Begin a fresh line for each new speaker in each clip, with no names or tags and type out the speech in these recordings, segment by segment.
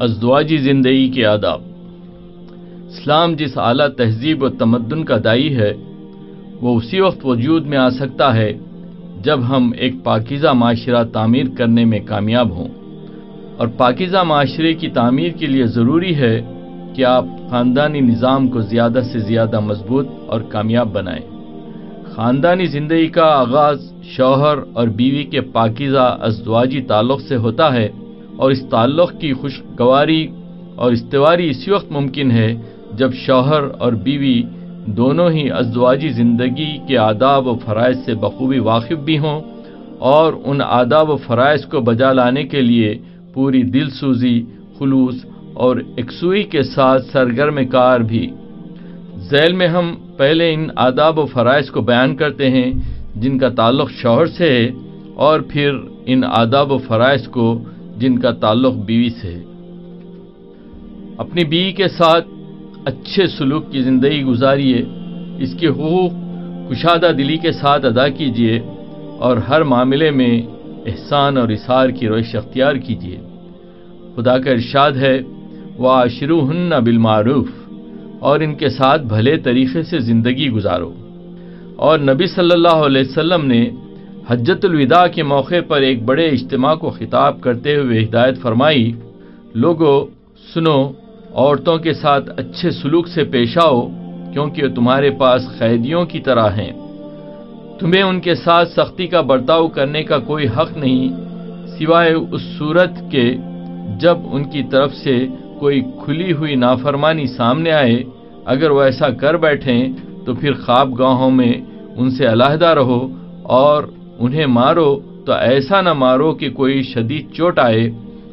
ازدواجی زندگی کے آداب۔ اسلام جس اعلیٰ تہذیب و تمدن کا دائی ہے، وہ اسی وقت وجود میں آ سکتا ہے جب ہم ایک پاکیزہ معاشرہ تعمیر کرنے میں کامیاب ہوں۔ اور پاکیزہ معاشرے کی تعمیر کے لیے ضروری ہے کہ آپ خاندانی نظام کو زیادہ سے زیادہ مضبوط اور کامیاب بنائیں۔ خاندانی زندگی کا آغاز شوہر اور بیوی کے پاکیزہ ازدواجی تعلق سے ہوتا ہے۔ اور اس تعلق کی خوشگواری اور استواری اسی وقت ممکن ہے جب شوہر اور بیوی دونوں ہی ازدواجی زندگی کے آداب و فرائض سے بخوبی واقف بھی ہوں اور ان آداب و فرائض کو بجا لانے کے لیے پوری دل سوزی، خلوص اور یکسوئی کے ساتھ سرگرم کار بھی۔ ذیل میں ہم پہلے ان آداب و فرائض کو بیان کرتے ہیں جن کا تعلق شوہر سے ہے اور پھر ان آداب و فرائض کو جن کا تعلق بیوی سے۔ ہے اپنی بیوی کے ساتھ اچھے سلوک کی زندگی گزاریے، اس کے حقوق کشادہ دلی کے ساتھ ادا کیجیے اور ہر معاملے میں احسان اور اثار کی روش اختیار کیجیے۔ خدا کا ارشاد ہے وہ آشرو ہن بالمعروف، اور ان کے ساتھ بھلے طریقے سے زندگی گزارو۔ اور نبی صلی اللہ علیہ وسلم نے حجت الوداع کے موقع پر ایک بڑے اجتماع کو خطاب کرتے ہوئے ہدایت فرمائی، لوگو، سنو، عورتوں کے ساتھ اچھے سلوک سے پیش آؤ، کیونکہ تمہارے پاس قیدیوں کی طرح ہیں۔ تمہیں ان کے ساتھ سختی کا برتاؤ کرنے کا کوئی حق نہیں، سوائے اس صورت کے جب ان کی طرف سے کوئی کھلی ہوئی نافرمانی سامنے آئے۔ اگر وہ ایسا کر بیٹھیں، تو پھر خواب گاہوں میں ان سے علیحدہ رہو اور انہیں مارو تو ایسا نہ مارو کہ کوئی شدید چوٹ آئے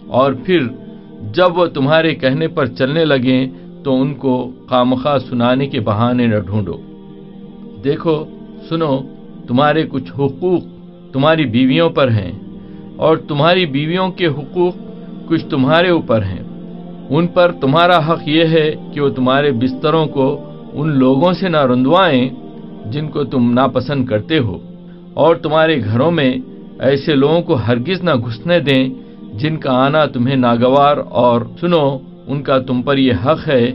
اور پھر جب وہ تمہارے کہنے پر چلنے لگیں تو ان کو خامخواہ سنانے کے بہانے نہ ڈھونڈو۔ دیکھو، سنو، تمہارے کچھ حقوق تمہاری بیویوں پر ہیں اور تمہاری بیویوں کے حقوق کچھ تمہارے اوپر ہیں۔ ان پر تمہارا حق یہ ہے کہ وہ تمہارے بستروں کو ان لوگوں سے نہ رندوائیں جن کو تم ناپسند کرتے ہو۔ اور تمہارے گھروں میں ایسے لوگوں کو ہرگز نہ گھسنے دیں جن کا آنا تمہیں ناگوار اور سنو، ان کا تم پر یہ حق ہے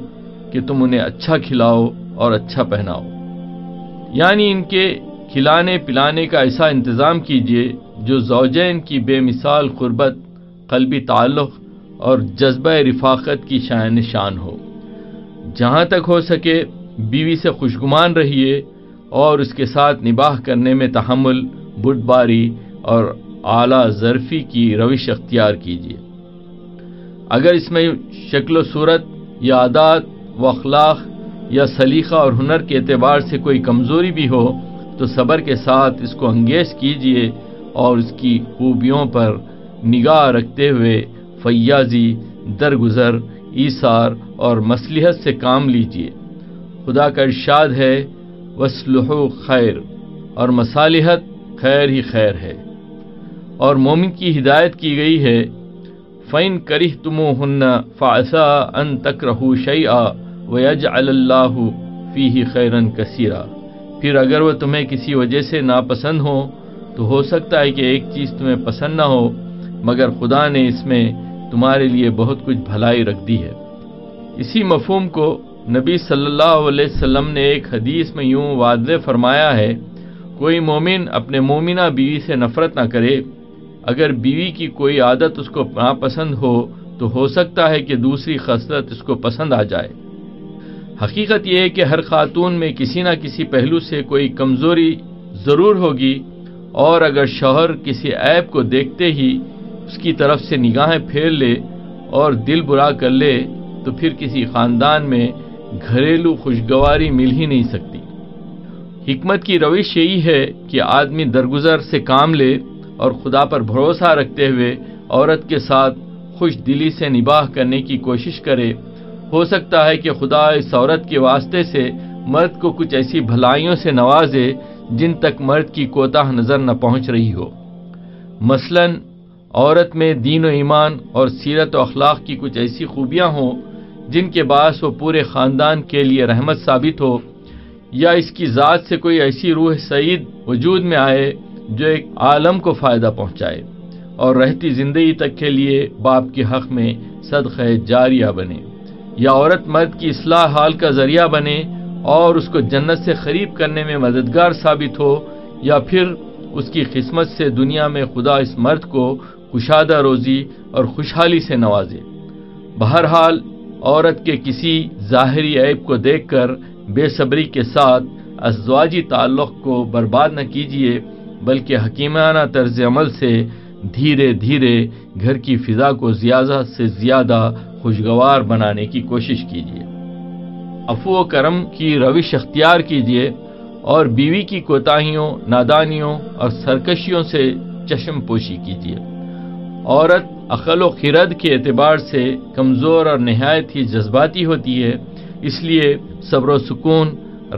کہ تم انہیں اچھا کھلاؤ اور اچھا پہناؤ۔ یعنی ان کے کھلانے پلانے کا ایسا انتظام کیجیے جو زوجین کی بے مثال قربت، قلبی تعلق اور جذبہ رفاقت کی شائن نشان ہو۔ جہاں تک ہو سکے، بیوی سے خوشگمان رہیے اور اس کے ساتھ نباہ کرنے میں تحمل باری اور اعلیٰ ظرفی کی روش اختیار کیجیے۔ اگر اس میں شکل و صورت یا عادات و اخلاق یا سلیقہ اور ہنر کے اعتبار سے کوئی کمزوری بھی ہو، تو صبر کے ساتھ اس کو انگیز کیجیے اور اس کی خوبیوں پر نگاہ رکھتے ہوئے فیاضی، درگزر، ایثار اور مصلیحت سے کام لیجیے۔ خدا کا ارشاد ہے وسلح خیر اور مصالحت خیر ہی خیر ہے۔ اور مومن کی ہدایت کی گئی ہے فین کرہ تم ہن فاسا ان تک رہو شعی آ ویج اللہ فی ہی خیرن کثیرہ پھر اگر وہ تمہیں کسی وجہ سے ناپسند ہو تو ہو سکتا ہے کہ ایک چیز تمہیں پسند نہ ہو، مگر خدا نے اس میں تمہارے لیے بہت کچھ بھلائی رکھ دی ہے۔ اسی مفہوم کو نبی صلی اللہ علیہ وسلم نے ایک حدیث میں یوں واضح فرمایا ہے، کوئی مومن اپنے مومنہ بیوی سے نفرت نہ کرے، اگر بیوی کی کوئی عادت اس کو ناپسند ہو تو ہو سکتا ہے کہ دوسری خصلت اس کو پسند آ جائے۔ حقیقت یہ ہے کہ ہر خاتون میں کسی نہ کسی پہلو سے کوئی کمزوری ضرور ہوگی، اور اگر شوہر کسی عیب کو دیکھتے ہی اس کی طرف سے نگاہیں پھیر لے اور دل برا کر لے، تو پھر کسی خاندان میں گھریلو خوشگواری مل ہی نہیں سکتی۔ حکمت کی روش یہی ہے کہ آدمی درگزر سے کام لے اور خدا پر بھروسہ رکھتے ہوئے عورت کے ساتھ خوش دلی سے نباہ کرنے کی کوشش کرے۔ ہو سکتا ہے کہ خدا اس عورت کے واسطے سے مرد کو کچھ ایسی بھلائیوں سے نوازے جن تک مرد کی کوتاہ نظر نہ پہنچ رہی ہو۔ مثلا، عورت میں دین و ایمان اور سیرت و اخلاق کی کچھ ایسی خوبیاں ہوں جن کے باعث وہ پورے خاندان کے لیے رحمت ثابت ہو، یا اس کی ذات سے کوئی ایسی روح سعید وجود میں آئے جو ایک عالم کو فائدہ پہنچائے اور رہتی زندگی تک کے لیے باپ کے حق میں صدقہ جاریہ بنے، یا عورت مرد کی اصلاح حال کا ذریعہ بنے اور اس کو جنت سے قریب کرنے میں مددگار ثابت ہو، یا پھر اس کی قسمت سے دنیا میں خدا اس مرد کو کشادہ روزی اور خوشحالی سے نوازے۔ بہرحال عورت کے کسی ظاہری عیب کو دیکھ کر بے صبری کے ساتھ ازواجی تعلق کو برباد نہ کیجیے بلکہ حکیمانہ طرز عمل سے دھیرے دھیرے گھر کی فضا کو زیادہ سے زیادہ خوشگوار بنانے کی کوشش کیجیے افو و کرم کی روش اختیار کیجیے اور بیوی کی کوتاہیوں، نادانیوں اور سرکشیوں سے چشم پوشی کیجیے عورت عقل و خرد کے اعتبار سے کمزور اور نہایت ہی جذباتی ہوتی ہے، اس لیے صبر و سکون،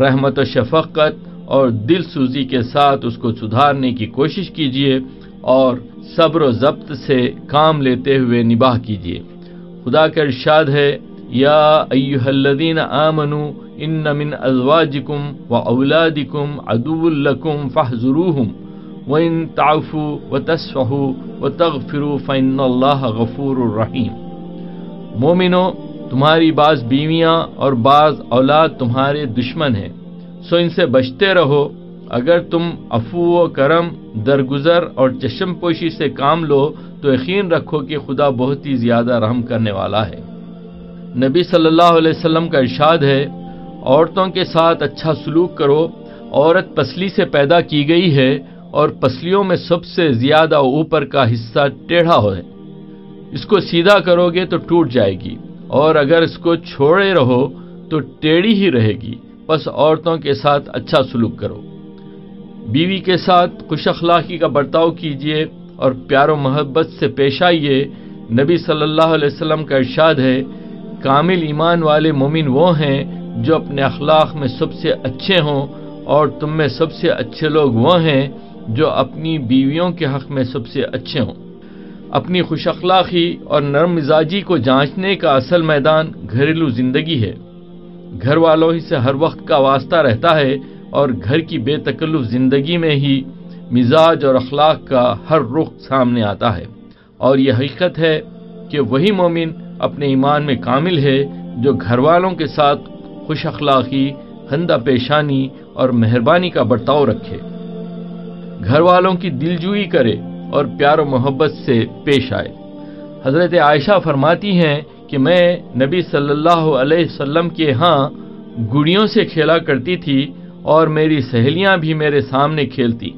رحمت و شفقت اور دل سوزی کے ساتھ اس کو سدھارنے کی کوشش کیجیے اور صبر و ضبط سے کام لیتے ہوئے نباہ کیجیے خدا کا ارشاد ہے، یا ایوہ الذین آمنوا ان من ازواجکم و اولادکم عدو لکم فاحذروہم۔ وَإِن تعفوا وتصفحوا وتغفروا فإن اللہ غفور الرحیم مومنو، تمہاری بعض بیویاں اور بعض اولاد تمہارے دشمن ہیں۔ سو ان سے بچتے رہو۔ اگر تم افو و کرم، درگزر اور چشم پوشی سے کام لو، تو یقین رکھو کہ خدا بہت ہی زیادہ رحم کرنے والا ہے۔ نبی صلی اللہ علیہ وسلم کا ارشاد ہے، عورتوں کے ساتھ اچھا سلوک کرو۔ عورت پسلی سے پیدا کی گئی ہے اور پسلیوں میں سب سے زیادہ اوپر کا حصہ ٹیڑھا ہو ہے اس کو سیدھا کرو گے تو ٹوٹ جائے گی، اور اگر اس کو چھوڑے رہو تو ٹیڑھی ہی رہے گی۔ بس عورتوں کے ساتھ اچھا سلوک کرو۔ بیوی کے ساتھ خوش اخلاقی کا برتاؤ کیجیے اور پیار و محبت سے پیش آئیے۔ نبی صلی اللہ علیہ وسلم کا ارشاد ہے، کامل ایمان والے مومن وہ ہیں جو اپنے اخلاق میں سب سے اچھے ہوں، اور تم میں سب سے اچھے لوگ وہ ہیں جو اپنی بیویوں کے حق میں سب سے اچھے ہوں۔ اپنی خوش اخلاقی اور نرم مزاجی کو جانچنے کا اصل میدان گھریلو زندگی ہے۔ گھر والوں ہی سے ہر وقت کا واسطہ رہتا ہے اور گھر کی بے تکلف زندگی میں ہی مزاج اور اخلاق کا ہر رخ سامنے آتا ہے۔ اور یہ حقیقت ہے کہ وہی مومن اپنے ایمان میں کامل ہے جو گھر والوں کے ساتھ خوش اخلاقی خندہ پیشانی اور مہربانی کا برتاؤ رکھے۔ گھر والوں کی دل جوئی کرے اور پیار و محبت سے پیش آئے۔ حضرت عائشہ فرماتی ہیں کہ میں نبی صلی اللہ علیہ وسلم کے ہاں گڑیوں سے کھیلا کرتی تھی اور میری سہیلیاں بھی میرے سامنے کھیلتی۔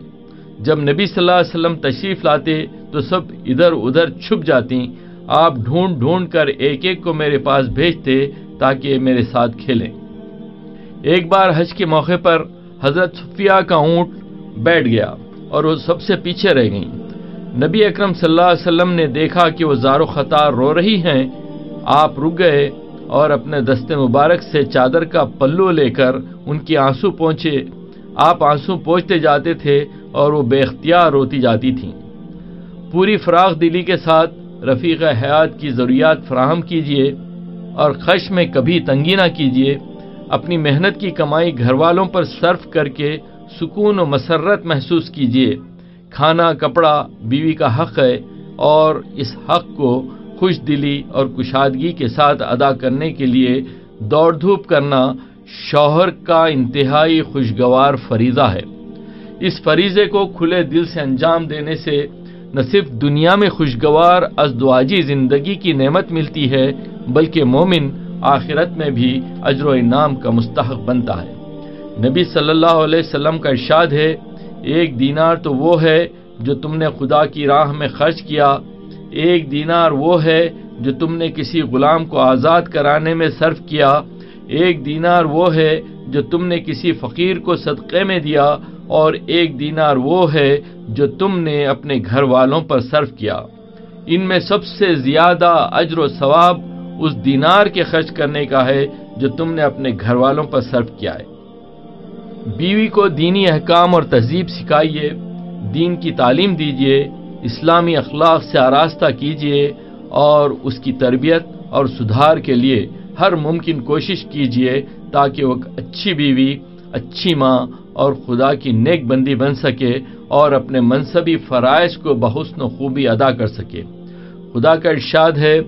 جب نبی صلی اللہ علیہ وسلم تشریف لاتے تو سب ادھر ادھر چھپ جاتی۔ آپ ڈھونڈ ڈھونڈ کر ایک ایک کو میرے پاس بھیجتے تاکہ میرے ساتھ کھیلیں۔ ایک بار حج کے موقع پر حضرت صفیہ کا اونٹ بیٹھ گیا۔ اور وہ سب سے پیچھے رہ گئیں۔ نبی اکرم صلی اللہ علیہ وسلم نے دیکھا کہ وہ زار و خطار رو رہی ہیں۔ آپ رک گئے اور اپنے دست مبارک سے چادر کا پلو لے کر ان کی آنسو پہنچے آپ آنسو پہنچتے جاتے تھے اور وہ بے اختیار روتی جاتی تھیں۔ پوری فراغ دلی کے ساتھ رفیق حیات کی ضروریات فراہم کیجیے اور خش میں کبھی تنگی نہ کیجیے اپنی محنت کی کمائی گھر والوں پر صرف کر کے سکون و مسرت محسوس کیجیے کھانا، کپڑا، بیوی کا حق ہے اور اس حق کو خوش دلی اور کشادگی کے ساتھ ادا کرنے کے لیے دوڑ دھوپ کرنا شوہر کا انتہائی خوشگوار فریضہ ہے۔ اس فریضے کو کھلے دل سے انجام دینے سے نہ صرف دنیا میں خوشگوار ازدواجی زندگی کی نعمت ملتی ہے، بلکہ مومن آخرت میں بھی اجر و انعام کا مستحق بنتا ہے۔ نبی صلی اللہ علیہ وسلم کا ارشاد ہے، ایک دینار تو وہ ہے جو تم نے خدا کی راہ میں خرچ کیا، ایک دینار وہ ہے جو تم نے کسی غلام کو آزاد کرانے میں صرف کیا، ایک دینار وہ ہے جو تم نے کسی فقیر کو صدقے میں دیا، اور ایک دینار وہ ہے جو تم نے اپنے گھر والوں پر صرف کیا۔ ان میں سب سے زیادہ اجر و ثواب اس دینار کے خرچ کرنے کا ہے جو تم نے اپنے گھر والوں پر صرف کیا ہے۔ بیوی کو دینی احکام اور تہذیب سکھائیے، دین کی تعلیم دیجیے اسلامی اخلاق سے آراستہ کیجیے اور اس کی تربیت اور سدھار کے لیے ہر ممکن کوشش کیجیے تاکہ وہ اچھی بیوی، اچھی ماں اور خدا کی نیک بندی بن سکے اور اپنے منصبی فرائض کو بحسن و خوبی ادا کر سکے۔ خدا کا ارشاد ہے،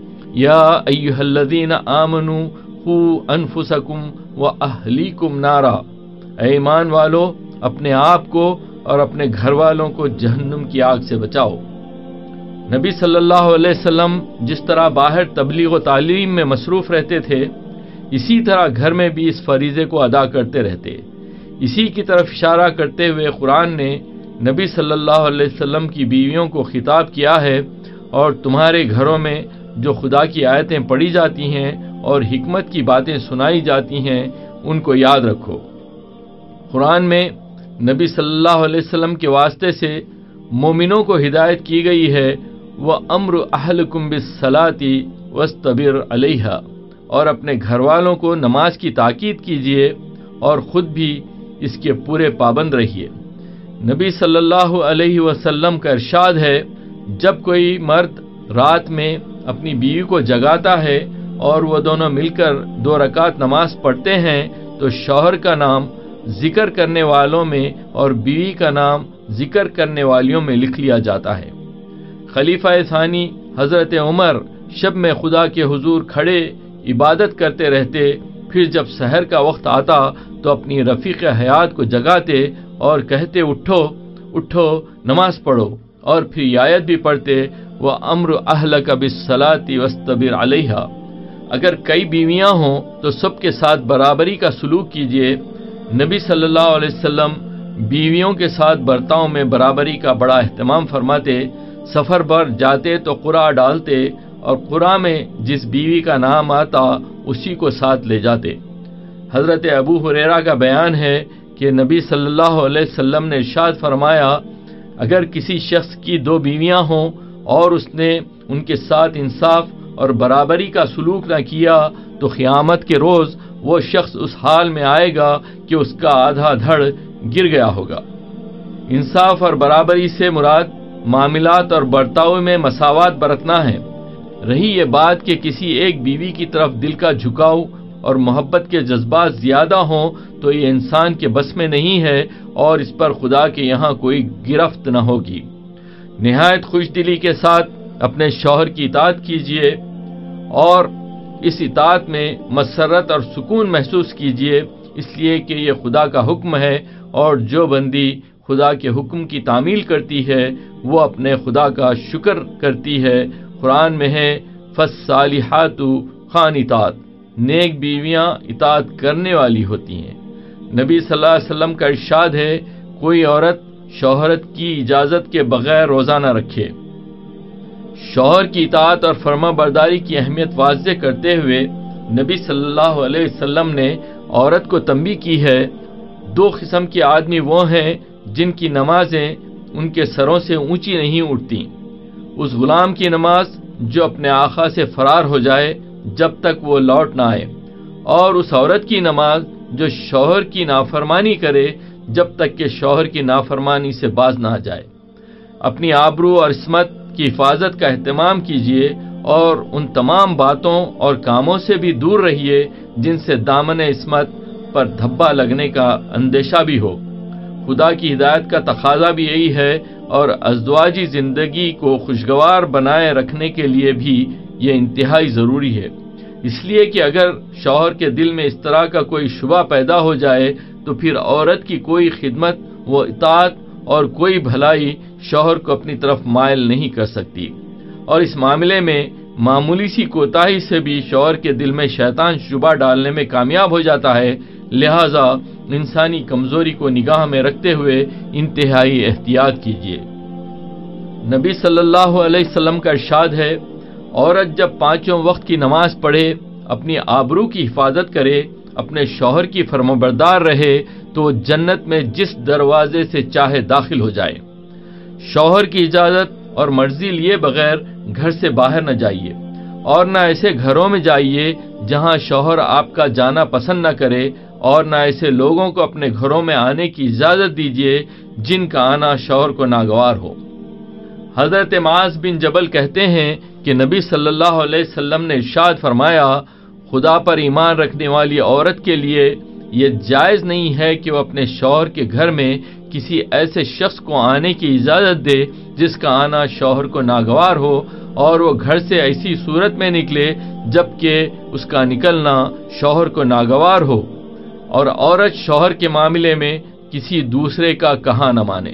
یا ایوہ الذین آمنو خو انفسکم و اہلیکم نارا۔ اے ایمان والو، اپنے آپ کو اور اپنے گھر والوں کو جہنم کی آگ سے بچاؤ۔ نبی صلی اللہ علیہ وسلم جس طرح باہر تبلیغ و تعلیم میں مصروف رہتے تھے، اسی طرح گھر میں بھی اس فریضے کو ادا کرتے رہتے۔ اسی کی طرف اشارہ کرتے ہوئے قرآن نے نبی صلی اللہ علیہ وسلم کی بیویوں کو خطاب کیا ہے، اور تمہارے گھروں میں جو خدا کی آیتیں پڑھی جاتی ہیں اور حکمت کی باتیں سنائی جاتی ہیں، ان کو یاد رکھو۔ قرآن میں نبی صلی اللہ علیہ وسلم کے واسطے سے مومنوں کو ہدایت کی گئی ہے، وہ امر اہل کمب صلاحی وسطبر علیہ اور اپنے گھر والوں کو نماز کی تاکید کیجیے اور خود بھی اس کے پورے پابند رہیے۔ نبی صلی اللہ علیہ وسلم کا ارشاد ہے، جب کوئی مرد رات میں اپنی بیوی کو جگاتا ہے اور وہ دونوں مل کر دو رکعت نماز پڑھتے ہیں، تو شوہر کا نام ذکر کرنے والوں میں اور بیوی کا نام ذکر کرنے والیوں میں لکھ لیا جاتا ہے۔ خلیفہ ثانی حضرت عمر شب میں خدا کے حضور کھڑے عبادت کرتے رہتے، پھر جب سحر کا وقت آتا تو اپنی رفیق حیات کو جگاتے اور کہتے، اٹھو اٹھو، نماز پڑھو اور پھر آیت بھی پڑھتے، وہ امر اہل کا بصلاطی وسطبر علیہ اگر کئی بیویاں ہوں تو سب کے ساتھ برابری کا سلوک کیجیے نبی صلی اللہ علیہ وسلم بیویوں کے ساتھ برتاؤں میں برابری کا بڑا اہتمام فرماتے، سفر پر جاتے تو قرآ ڈالتے اور قرآ میں جس بیوی کا نام آتا اسی کو ساتھ لے جاتے۔ حضرت ابو حریرا کا بیان ہے کہ نبی صلی اللہ علیہ وسلم نے ارشاد فرمایا، اگر کسی شخص کی دو بیویاں ہوں اور اس نے ان کے ساتھ انصاف اور برابری کا سلوک نہ کیا تو قیامت کے روز وہ شخص اس حال میں آئے گا کہ اس کا آدھا دھڑ گر گیا ہوگا۔ انصاف اور برابری سے مراد معاملات اور برتاؤ میں مساوات برتنا ہے۔ رہی یہ بات کہ کسی ایک بیوی کی طرف دل کا جھکاؤ اور محبت کے جذبات زیادہ ہوں تو یہ انسان کے بس میں نہیں ہے اور اس پر خدا کے یہاں کوئی گرفت نہ ہوگی۔ نہایت خوش دلی کے ساتھ اپنے شوہر کی اطاعت کیجیے اور اس اطاعت میں مسرت اور سکون محسوس کیجیے اس لیے کہ یہ خدا کا حکم ہے اور جو بندی خدا کے حکم کی تعمیل کرتی ہے، وہ اپنے خدا کا شکر کرتی ہے۔ قرآن میں ہے فص صالحات خان اطاعت نیک بیویاں اطاعت کرنے والی ہوتی ہیں۔ نبی صلی اللہ علیہ وسلم کا ارشاد ہے، کوئی عورت شوہرت کی اجازت کے بغیر روزہ نہ رکھے۔ شوہر کی اطاعت اور فرما برداری کی اہمیت واضح کرتے ہوئے نبی صلی اللہ علیہ وسلم نے عورت کو تنبی کی ہے۔ دو قسم کے آدمی وہ ہیں جن کی نمازیں ان کے سروں سے اونچی نہیں اٹھتی اس غلام کی نماز جو اپنے آخا سے فرار ہو جائے جب تک وہ لوٹ نہ آئے۔ اور اس عورت کی نماز جو شوہر کی نافرمانی کرے جب تک کہ شوہر کی نافرمانی سے باز نہ آ جائے۔ اپنی آبرو اور عصمت کی حفاظت کا اہتمام کیجیے اور ان تمام باتوں اور کاموں سے بھی دور رہیے جن سے دامن عصمت پر دھبا لگنے کا اندیشہ بھی ہو۔ خدا کی ہدایت کا تقاضا بھی یہی ہے اور ازدواجی زندگی کو خوشگوار بنائے رکھنے کے لیے بھی یہ انتہائی ضروری ہے۔ اس لیے کہ اگر شوہر کے دل میں اس طرح کا کوئی شبہ پیدا ہو جائے تو پھر عورت کی کوئی خدمت و اطاعت اور کوئی بھلائی شوہر کو اپنی طرف مائل نہیں کر سکتی۔ اور اس معاملے میں معمولی سی کوتاہی سے بھی شوہر کے دل میں شیطان شبہ ڈالنے میں کامیاب ہو جاتا ہے، لہذا انسانی کمزوری کو نگاہ میں رکھتے ہوئے انتہائی احتیاط کیجیے نبی صلی اللہ علیہ وسلم کا ارشاد ہے، عورت جب پانچوں وقت کی نماز پڑھے، اپنی آبرو کی حفاظت کرے، اپنے شوہر کی فرمبردار رہے تو جنت میں جس دروازے سے چاہے داخل ہو جائے۔ شوہر کی اجازت اور مرضی لیے بغیر گھر سے باہر نہ جائیے اور نہ ایسے گھروں میں جائیے جہاں شوہر آپ کا جانا پسند نہ کرے اور نہ ایسے لوگوں کو اپنے گھروں میں آنے کی اجازت دیجیے جن کا آنا شوہر کو ناگوار ہو۔ حضرت معاذ بن جبل کہتے ہیں کہ نبی صلی اللہ علیہ وسلم نے ارشاد فرمایا، خدا پر ایمان رکھنے والی عورت کے لیے یہ جائز نہیں ہے کہ وہ اپنے شوہر کے گھر میں کسی ایسے شخص کو آنے کی اجازت دے جس کا آنا شوہر کو ناگوار ہو اور وہ گھر سے ایسی صورت میں نکلے جبکہ اس کا نکلنا شوہر کو ناگوار ہو اور عورت شوہر کے معاملے میں کسی دوسرے کا کہاں نہ مانے۔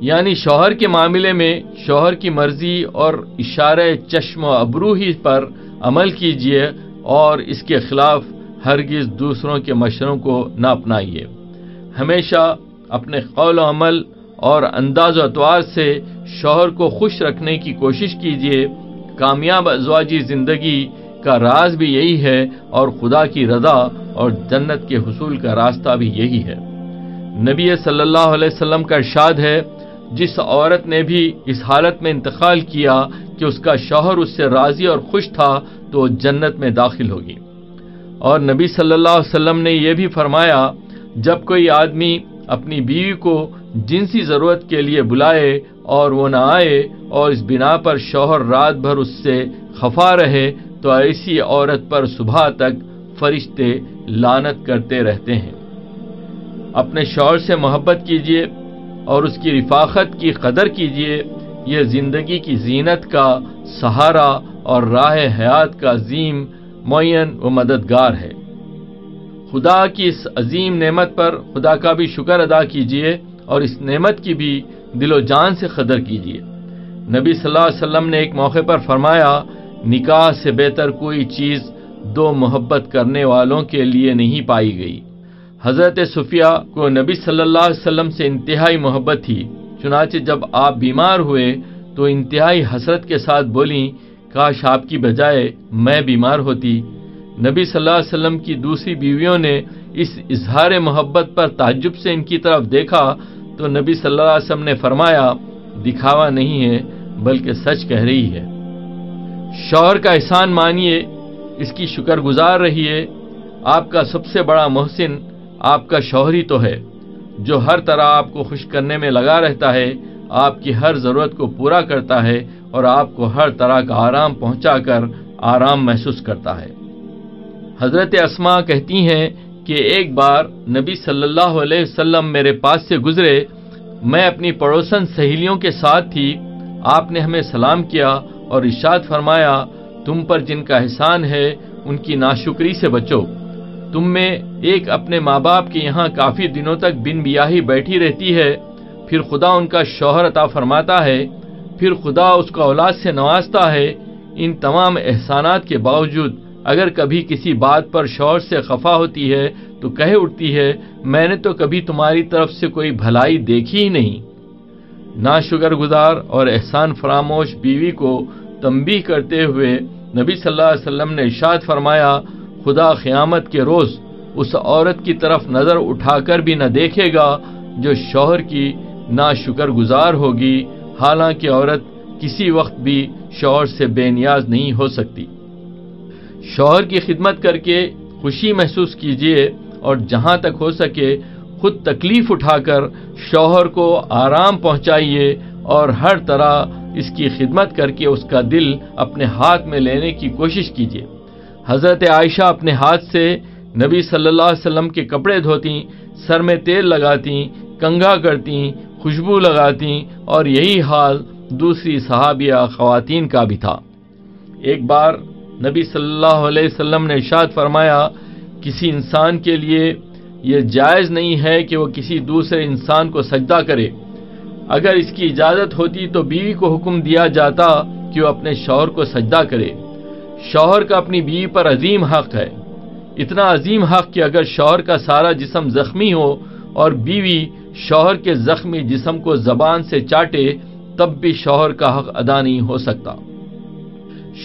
یعنی شوہر کے معاملے میں شوہر کی مرضی اور اشارہ چشم و ابرو ہی پر عمل کیجیے اور اس کے خلاف ہرگز دوسروں کے مشوروں کو نہ اپنائیے۔ ہمیشہ اپنے قول و عمل اور انداز و اطوار سے شوہر کو خوش رکھنے کی کوشش کیجیے کامیاب ازواجی زندگی کا راز بھی یہی ہے اور خدا کی رضا اور جنت کے حصول کا راستہ بھی یہی ہے۔ نبی صلی اللہ علیہ وسلم کا ارشاد ہے، جس عورت نے بھی اس حالت میں انتقال کیا کہ اس کا شوہر اس سے راضی اور خوش تھا تو وہ جنت میں داخل ہوگی۔ اور نبی صلی اللہ علیہ وسلم نے یہ بھی فرمایا، جب کوئی آدمی اپنی بیوی کو جنسی ضرورت کے لیے بلائے اور وہ نہ آئے اور اس بنا پر شوہر رات بھر اس سے خفا رہے، تو ایسی عورت پر صبح تک فرشتے لانت کرتے رہتے ہیں۔ اپنے شوہر سے محبت کیجیے اور اس کی رفاقت کی قدر کیجیے یہ زندگی کی زینت کا سہارا اور راہ حیات کا عظیم معین و مددگار ہے۔ خدا کی اس عظیم نعمت پر خدا کا بھی شکر ادا کیجیے اور اس نعمت کی بھی دل و جان سے قدر کیجیے نبی صلی اللہ علیہ وسلم نے ایک موقع پر فرمایا، نکاح سے بہتر کوئی چیز دو محبت کرنے والوں کے لیے نہیں پائی گئی۔ حضرت صفیہ کو نبی صلی اللہ علیہ وسلم سے انتہائی محبت تھی، چنانچہ جب آپ بیمار ہوئے تو انتہائی حسرت کے ساتھ بولیں کاش آپ کی بجائے میں بیمار ہوتی۔ نبی صلی اللہ علیہ وسلم کی دوسری بیویوں نے اس اظہار محبت پر تعجب سے ان کی طرف دیکھا تو نبی صلی اللہ علیہ وسلم نے فرمایا، دکھاوا نہیں ہے، بلکہ سچ کہہ رہی ہے۔ شوہر کا احسان مانیے، اس کی شکر گزار رہیے آپ کا سب سے بڑا محسن آپ کا شوہری تو ہے۔ جو ہر طرح آپ کو خوش کرنے میں لگا رہتا ہے، آپ کی ہر ضرورت کو پورا کرتا ہے۔ اور آپ کو ہر طرح کا آرام پہنچا کر آرام محسوس کرتا ہے۔ حضرت اسما کہتی ہیں کہ ایک بار نبی صلی اللہ علیہ وسلم میرے پاس سے گزرے۔ میں اپنی پڑوسن سہیلیوں کے ساتھ تھی۔ آپ نے ہمیں سلام کیا اور ارشاد فرمایا، تم پر جن کا احسان ہے، ان کی ناشکری سے بچو۔ تم میں ایک اپنے ماں باپ کے یہاں کافی دنوں تک بن بیاہی بیٹھی رہتی ہے۔ پھر خدا ان کا شوہر عطا فرماتا ہے۔ پھر خدا اس کا اولاد سے نوازتا ہے ان تمام احسانات کے باوجود اگر کبھی کسی بات پر شوہر سے خفا ہوتی ہے تو کہہ اٹھتی ہے، میں نے تو کبھی تمہاری طرف سے کوئی بھلائی دیکھی ہی نہیں۔ نا شکر گزار اور احسان فراموش بیوی کو تنبیہ کرتے ہوئے نبی صلی اللہ علیہ وسلم نے ارشاد فرمایا، خدا قیامت کے روز اس عورت کی طرف نظر اٹھا کر بھی نہ دیکھے گا جو شوہر کی نا شکر گزار ہوگی۔ حالانکہ عورت کسی وقت بھی شوہر سے بے نیاز نہیں ہو سکتی۔ شوہر کی خدمت کر کے خوشی محسوس کیجیے اور جہاں تک ہو سکے خود تکلیف اٹھا کر شوہر کو آرام پہنچائیے اور ہر طرح اس کی خدمت کر کے اس کا دل اپنے ہاتھ میں لینے کی کوشش کیجیے حضرت عائشہ اپنے ہاتھ سے نبی صلی اللہ علیہ وسلم کے کپڑے دھوتی سر میں تیل لگاتی کنگا کرتی خوشبو لگاتی اور یہی حال دوسری صحابیہ خواتین کا بھی تھا۔ ایک بار نبی صلی اللہ علیہ وسلم نے ارشاد فرمایا، کسی انسان کے لیے یہ جائز نہیں ہے کہ وہ کسی دوسرے انسان کو سجدہ کرے۔ اگر اس کی اجازت ہوتی تو بیوی کو حکم دیا جاتا کہ وہ اپنے شوہر کو سجدہ کرے۔ شوہر کا اپنی بیوی پر عظیم حق ہے۔ اتنا عظیم حق کہ اگر شوہر کا سارا جسم زخمی ہو اور بیوی شوہر کے زخمی جسم کو زبان سے چاٹے تب بھی شوہر کا حق ادا نہیں ہو سکتا۔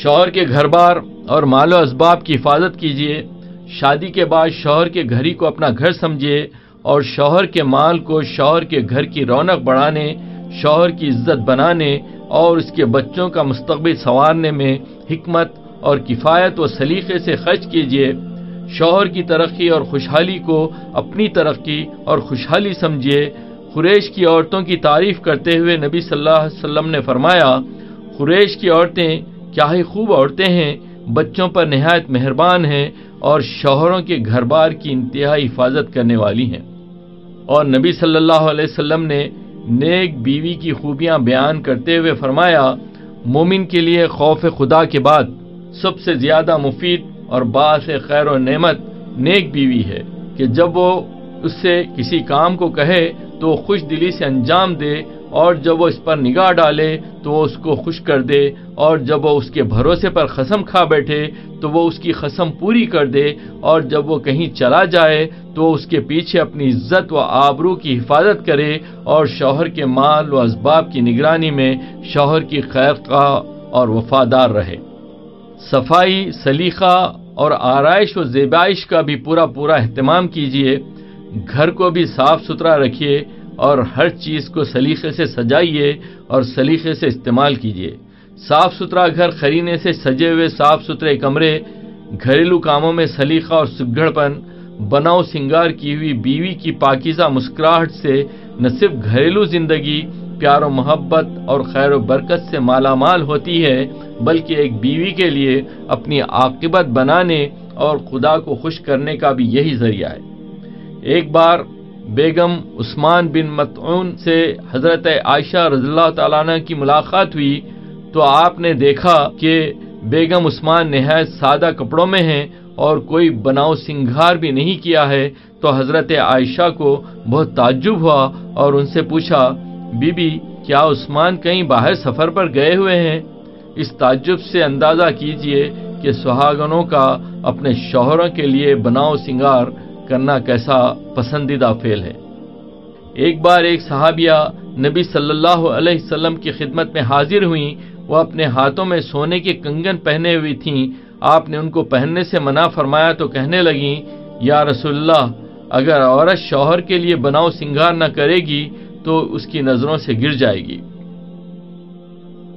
شوہر کے گھر بار اور مال و اسباب کی حفاظت کیجیے۔ شادی کے بعد شوہر کے گھر ہی کو اپنا گھر سمجھیے اور شوہر کے مال کو شوہر کے گھر کی رونق بڑھانے، شوہر کی عزت بنانے اور اس کے بچوں کا مستقبل سنوارنے میں حکمت اور کفایت و سلیقے سے خرچ کیجیے۔ شوہر کی ترقی اور خوشحالی کو اپنی ترقی اور خوشحالی سمجھیے، قریش کی عورتوں کی تعریف کرتے ہوئے نبی صلی اللہ علیہ وسلم نے فرمایا، قریش کی عورتیں کیا ہی خوب عورتیں ہیں، بچوں پر نہایت مہربان ہیں اور شوہروں کے گھر بار کی انتہائی حفاظت کرنے والی ہیں۔ اور نبی صلی اللہ علیہ وسلم نے نیک بیوی کی خوبیاں بیان کرتے ہوئے فرمایا، مومن کے لیے خوف خدا کے بعد سب سے زیادہ مفید اور باعث خیر و نعمت نیک بیوی ہے کہ جب وہ اس سے کسی کام کو کہے تو خوش دلی سے انجام دے اور جب وہ اس پر نگاہ ڈالے تو وہ اس کو خوش کر دے اور جب وہ اس کے بھروسے پر قسم کھا بیٹھے تو وہ اس کی قسم پوری کر دے اور جب وہ کہیں چلا جائے تو اس کے پیچھے اپنی عزت و آبرو کی حفاظت کرے اور شوہر کے مال و اسباب کی نگرانی میں شوہر کی خیر خواہ اور وفادار رہے۔ صفائی، سلیقہ اور آرائش و زیبائش کا بھی پورا پورا اہتمام کیجیے گھر کو بھی صاف ستھرا رکھیے اور ہر چیز کو سلیقے سے سجائیے اور سلیقے سے استعمال کیجیے صاف ستھرا گھر خرینے سے سجے ہوئے صاف ستھرے کمرے، گھریلو کاموں میں سلیقہ اور سگڑ پن، بناؤ سنگار کی ہوئی بیوی کی پاکیزہ مسکراہٹ سے نہ صرف گھریلو زندگی پیار و محبت اور خیر و برکت سے مالا مال ہوتی ہے، بلکہ ایک بیوی کے لیے اپنی عاقبت بنانے اور خدا کو خوش کرنے کا بھی یہی ذریعہ ہے۔ ایک بار بیگم عثمان بن متعون سے حضرت عائشہ رضی اللہ تعالیٰ عنہ کی ملاقات ہوئی تو آپ نے دیکھا کہ بیگم عثمان نہایت سادہ کپڑوں میں ہیں اور کوئی بناؤ سنگھار بھی نہیں کیا ہے۔ تو حضرت عائشہ کو بہت تعجب ہوا اور ان سے پوچھا بی بی کیا عثمان کہیں باہر سفر پر گئے ہوئے ہیں؟ اس تعجب سے اندازہ کیجیے کہ سہاگنوں کا اپنے شوہروں کے لیے بناؤ سنگار کرنا کیسا پسندیدہ فعل ہے۔ ایک بار ایک صحابیہ نبی صلی اللہ علیہ وسلم کی خدمت میں حاضر ہوئیں۔ وہ اپنے ہاتھوں میں سونے کے کنگن پہنے ہوئی تھیں۔ آپ نے ان کو پہننے سے منع فرمایا تو کہنے لگیں، یا رسول اللہ، اگر عورت شوہر کے لیے بناؤ سنگار نہ کرے گی تو اس کی نظروں سے گر جائے گی۔